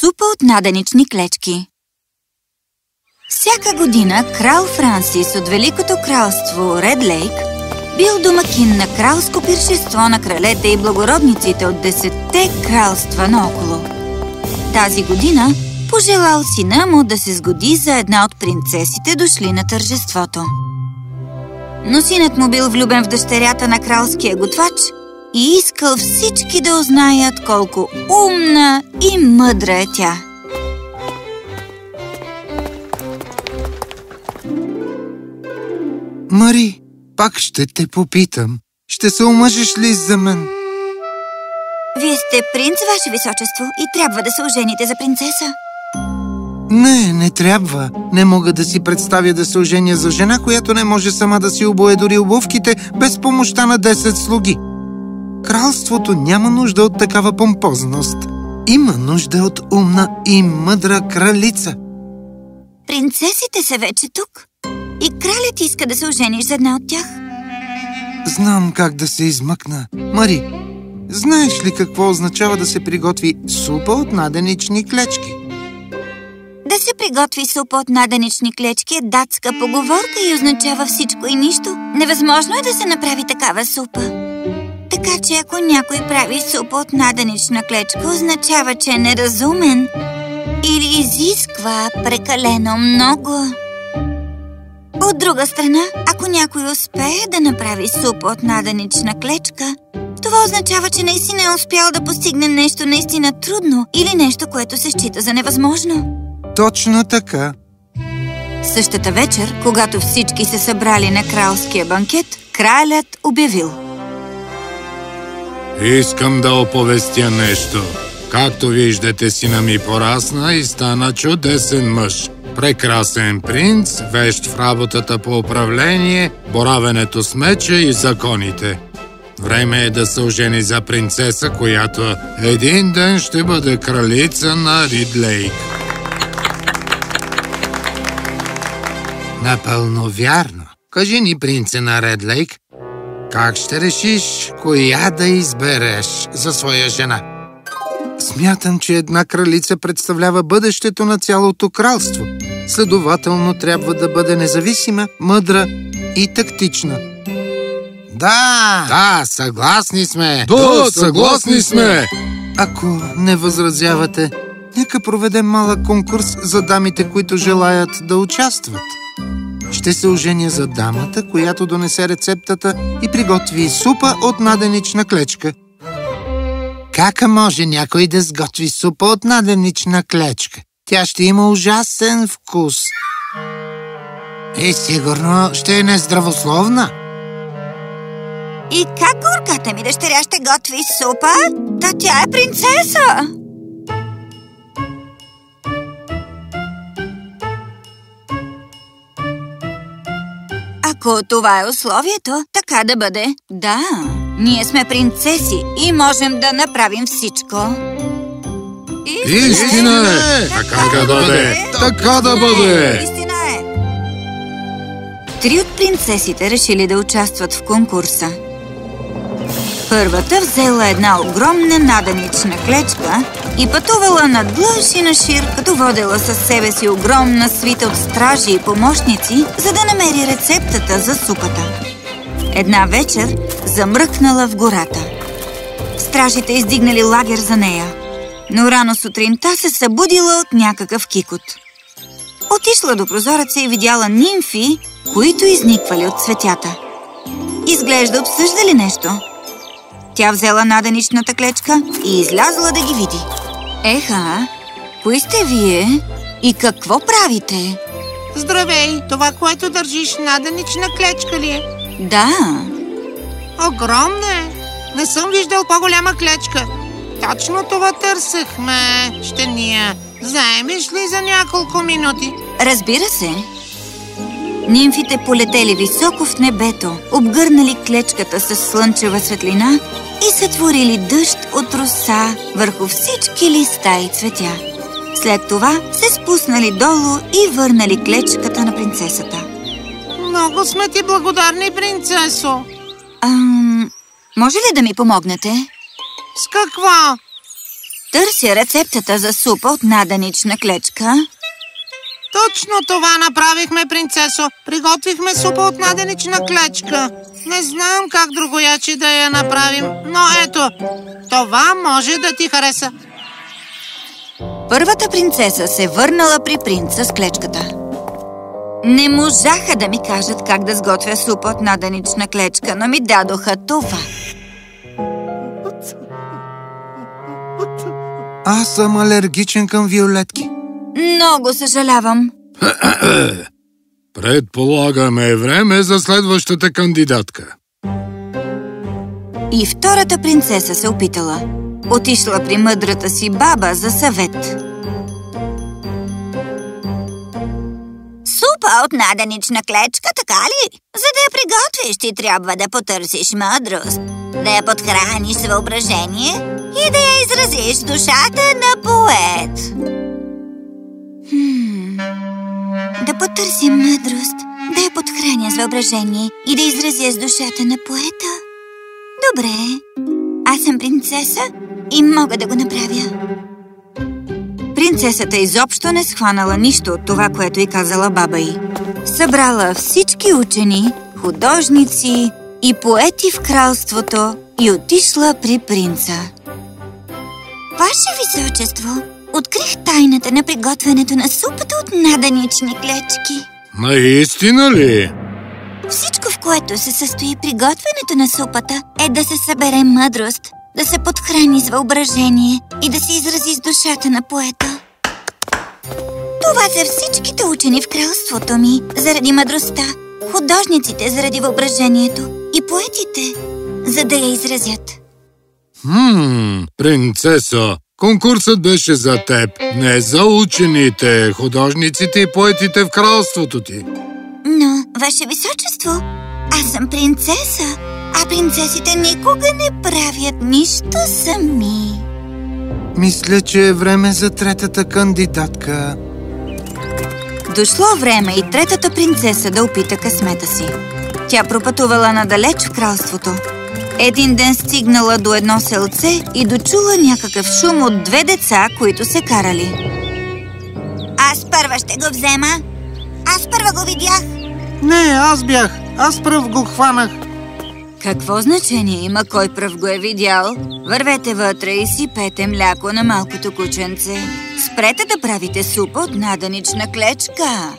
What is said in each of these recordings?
Супа от наденични клечки Всяка година крал Франсис от Великото кралство Ред Лейк бил домакин на кралско пиршество на кралете и благородниците от десетте кралства наоколо. Тази година пожелал сина му да се сгоди за една от принцесите, дошли на тържеството. Но синът му бил влюбен в дъщерята на кралския готвач и искал всички да узнаят колко умна и мъдра е тя. Мари, пак ще те попитам. Ще се омъжиш ли за мен? Вие сте принц, Ваше Височество, и трябва да се ожените за принцеса. Не, не трябва. Не мога да си представя да се оженя за жена, която не може сама да си обое дори обувките без помощта на 10 слуги. Кралството няма нужда от такава помпозност. Има нужда от умна и мъдра кралица. Принцесите са вече тук. И кралят иска да се ожениш за една от тях. Знам как да се измъкна. Мари, знаеш ли какво означава да се приготви супа от наденични клечки? Да се приготви супа от наденични клечки е датска поговорка и означава всичко и нищо. Невъзможно е да се направи такава супа. Така че ако някой прави супа от наденична клечка, означава, че е неразумен или изисква прекалено много. От друга страна, ако някой успее да направи супа от наденична клечка, това означава, че наистина е успял да постигне нещо наистина трудно или нещо, което се счита за невъзможно. Точно така. Същата вечер, когато всички се събрали на кралския банкет, кралят обявил. Искам да оповестя нещо. Както виждате, сина ми порасна и стана чудесен мъж. Прекрасен принц, вещ в работата по управление, боравенето с меча и законите. Време е да се ожени за принцеса, която един ден ще бъде кралица на Ридлейк. Напълно вярно. Кажи ни, принце на Редлейк, как ще решиш коя да избереш за своя жена? Смятам, че една кралица представлява бъдещето на цялото кралство. Следователно трябва да бъде независима, мъдра и тактична. Да! Да, съгласни сме! Да, съгласни сме! Ако не възразявате, нека проведем малък конкурс за дамите, които желаят да участват. Ще се оженя за дамата, която донесе рецептата и приготви супа от наденична клечка. Как може някой да сготви супа от наденична клечка? Тя ще има ужасен вкус. И сигурно ще е нездравословна. И как горката ми дъщеря ще готви супа? Та тя е принцеса! Ако това е условието, така да бъде. Да, ние сме принцеси и можем да направим всичко. Истина е! Така да бъде! Така да бъде! Истина е! Три от принцесите решили да участват в конкурса. Първата взела една огромна наденична клечка и пътувала на длъж и на шир, като водела със себе си огромна свита от стражи и помощници, за да намери рецептата за супата. Една вечер замръкнала в гората. Стражите издигнали лагер за нея, но рано сутринта се събудила от някакъв кикот. Отишла до прозореца и видяла нимфи, които изниквали от цветята. Изглежда обсъждали нещо. Тя взела наденичната клечка и излязла да ги види. Еха, кои сте вие и какво правите? Здравей! Това, което държиш, наденична клечка ли е? Да, Огромна е! Не съм виждал по-голяма клечка. Точно това търсехме, щения. Заемеш ли за няколко минути? разбира се. Нимфите полетели високо в небето, обгърнали клечката с слънчева светлина и сътворили дъжд от роса върху всички листа и цветя. След това се спуснали долу и върнали клечката на принцесата. Много сме ти благодарни, принцесо. Ам, Може ли да ми помогнете? С какво? Търся рецептата за супа от наданична клечка. Точно това направихме, принцесо. Приготвихме супа от наденична клечка. Не знам как другояче да я направим, но ето, това може да ти хареса. Първата принцеса се върнала при принца с клечката. Не можаха да ми кажат как да сготвя супа от наданична клечка, но ми дадоха това. Аз съм алергичен към виолетки. Много съжалявам. Предполагаме време за следващата кандидатка. И втората принцеса се опитала. Отишла при мъдрата си баба за съвет. Супа от наданична клечка, така ли? За да я приготвиш, ти трябва да потърсиш мъдрост, да я подхраниш с въображение и да я изразиш душата на поет. Да потърсим мъдрост, да я подхраня с въображение и да изразя с душата на поета. Добре, аз съм принцеса и мога да го направя. Принцесата изобщо не схванала нищо от това, което й казала баба й. Събрала всички учени, художници и поети в кралството и отишла при принца. Ваше височество, открих тайната на приготвянето на супата от наданични клечки. Наистина ли? Всичко, в което се състои приготвянето на супата, е да се събере мъдрост, да се подхрани с въображение и да се изрази с душата на поета. Това са всичките учени в кралството ми заради мъдростта, художниците заради въображението и поетите, за да я изразят. Хм, принцеса, конкурсът беше за теб, не за учените, художниците и поетите в кралството ти. Но, Ваше Височество, аз съм принцеса, а принцесите никога не правят нищо сами. Мисля, че е време за третата кандидатка. Дошло време и третата принцеса да опита късмета си. Тя пропътувала надалеч в кралството. Един ден стигнала до едно селце и дочула някакъв шум от две деца, които се карали. Аз първа ще го взема. Аз първа го видях. Не, аз бях. Аз пръв го хванах. Какво значение има кой пръв го е видял? Вървете вътре и сипете мляко на малкото кученце. Спрете да правите супа от наданична клечка.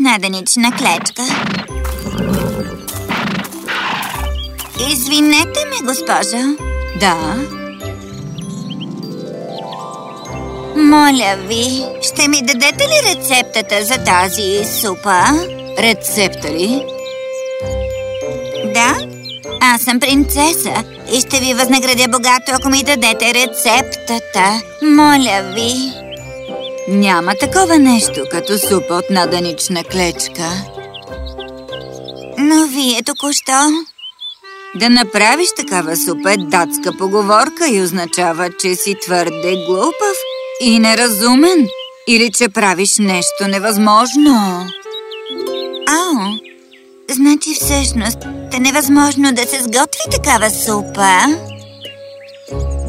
Наданична клечка. Извинете ме, госпожа. Да? Моля ви, ще ми дадете ли рецептата за тази супа? Рецепта ли? Да, аз съм принцеса и ще ви възнаградя богато, ако ми дадете рецептата. Моля ви. Няма такова нещо, като супа от наданична клечка. Но вие току-що... Да направиш такава супа е датска поговорка и означава, че си твърде глупав и неразумен или че правиш нещо невъзможно. Ао, значи всъщност е невъзможно да се сготви такава супа?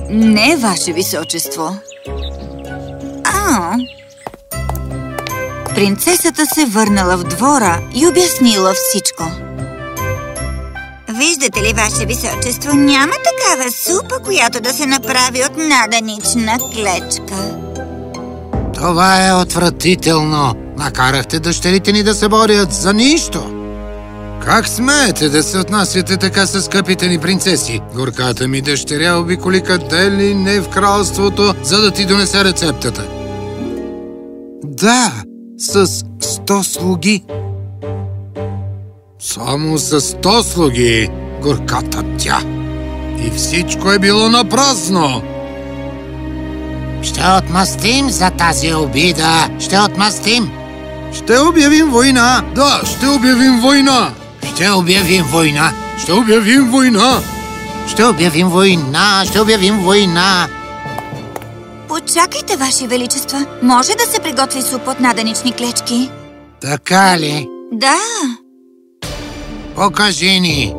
Не, Ваше Височество. Принцесата се върнала в двора и обяснила всичко. Виждате ли, Ваше Височество, няма такава супа, която да се направи от наданична клечка. Това е отвратително. Накарахте дъщерите ни да се борят за нищо. Как смеете да се отнасяте така с скъпите ни принцеси? Горката ми дъщеря обиколи къде ли не в кралството, за да ти донесе рецептата. Да, с сто слуги. Само с сто слуги, горката тя. И всичко е било напрасно. Ще отмъстим за тази обида. Ще отмъстим. Ще обявим война. Да, ще обявим война. Ще обявим война. Ще обявим война. Ще обявим война. Ще обявим война. Почакайте, Ваше Величество. Може да се приготви суп от наданични клечки? Така ли? Да, Покажи ни.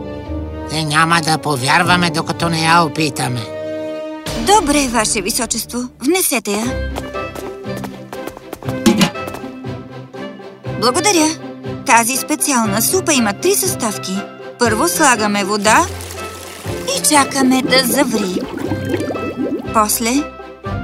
Те няма да повярваме, докато не я опитаме. добре, Ваше Височество. Внесете я. Благодаря. Тази специална супа има три съставки. Първо слагаме вода и чакаме да заври. После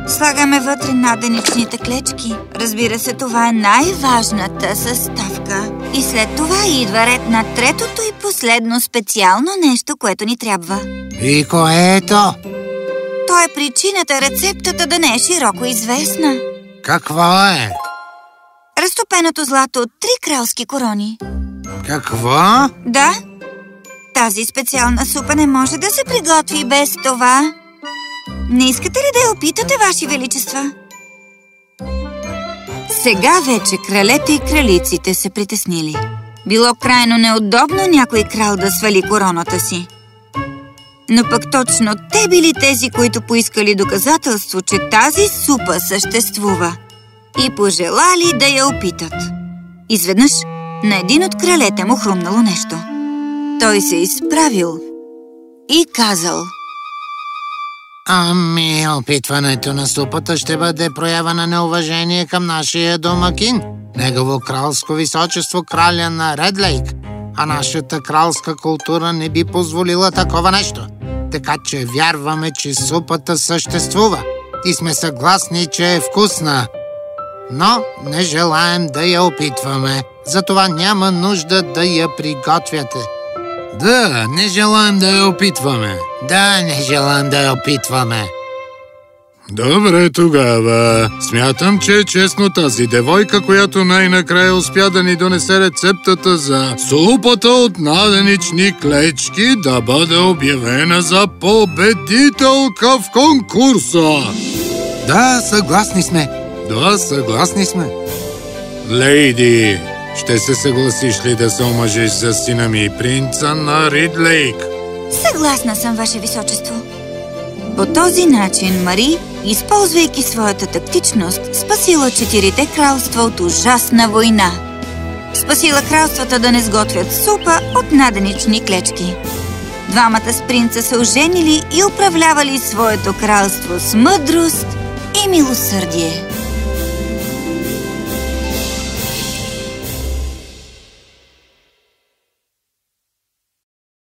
слагаме вътре наденичните клечки. Разбира се, това е най-важната съставка. И след това идва ред на третото и последно специално нещо, което ни трябва. И кое е то? То е причината рецептата да не е широко известна. Какво е? Разтопеното злато от три кралски корони. Какво? Да, тази специална супа не може да се приготви без това. Не искате ли да я опитате, Ваши Величества? Сега вече кралете и кралиците се притеснили. Било крайно неудобно някой крал да свали короната си. Но пък точно те били тези, които поискали доказателство, че тази супа съществува и пожелали да я опитат. Изведнъж на един от кралете му хрумнало нещо. Той се изправил и казал Ами, опитването на супата ще бъде проява на неуважение към нашия домакин. Негово кралско височество краля на Редлейк. А нашата кралска култура не би позволила такова нещо. Така че вярваме, че супата съществува и сме съгласни, че е вкусна. Но не желаем да я опитваме. Затова няма нужда да я приготвяте. Да, не желаем да я опитваме. Да, не желаем да я опитваме. Добре тогава. Смятам, че е честно тази девойка, която най-накрая успя да ни донесе рецептата за супата от наденични клечки да бъде обявена за победителка в конкурса. Да, съгласни сме. Да, съгласни сме. Лейди, ще се съгласиш ли да се омъжиш за сина ми, принца на Ридлейк? Съгласна съм, Ваше Височество. По този начин Мари, използвайки своята тактичност, спасила четирите кралства от ужасна война. Спасила кралствата да не сготвят супа от наденични клечки. Двамата с принца се оженили и управлявали своето кралство с мъдрост и милосърдие.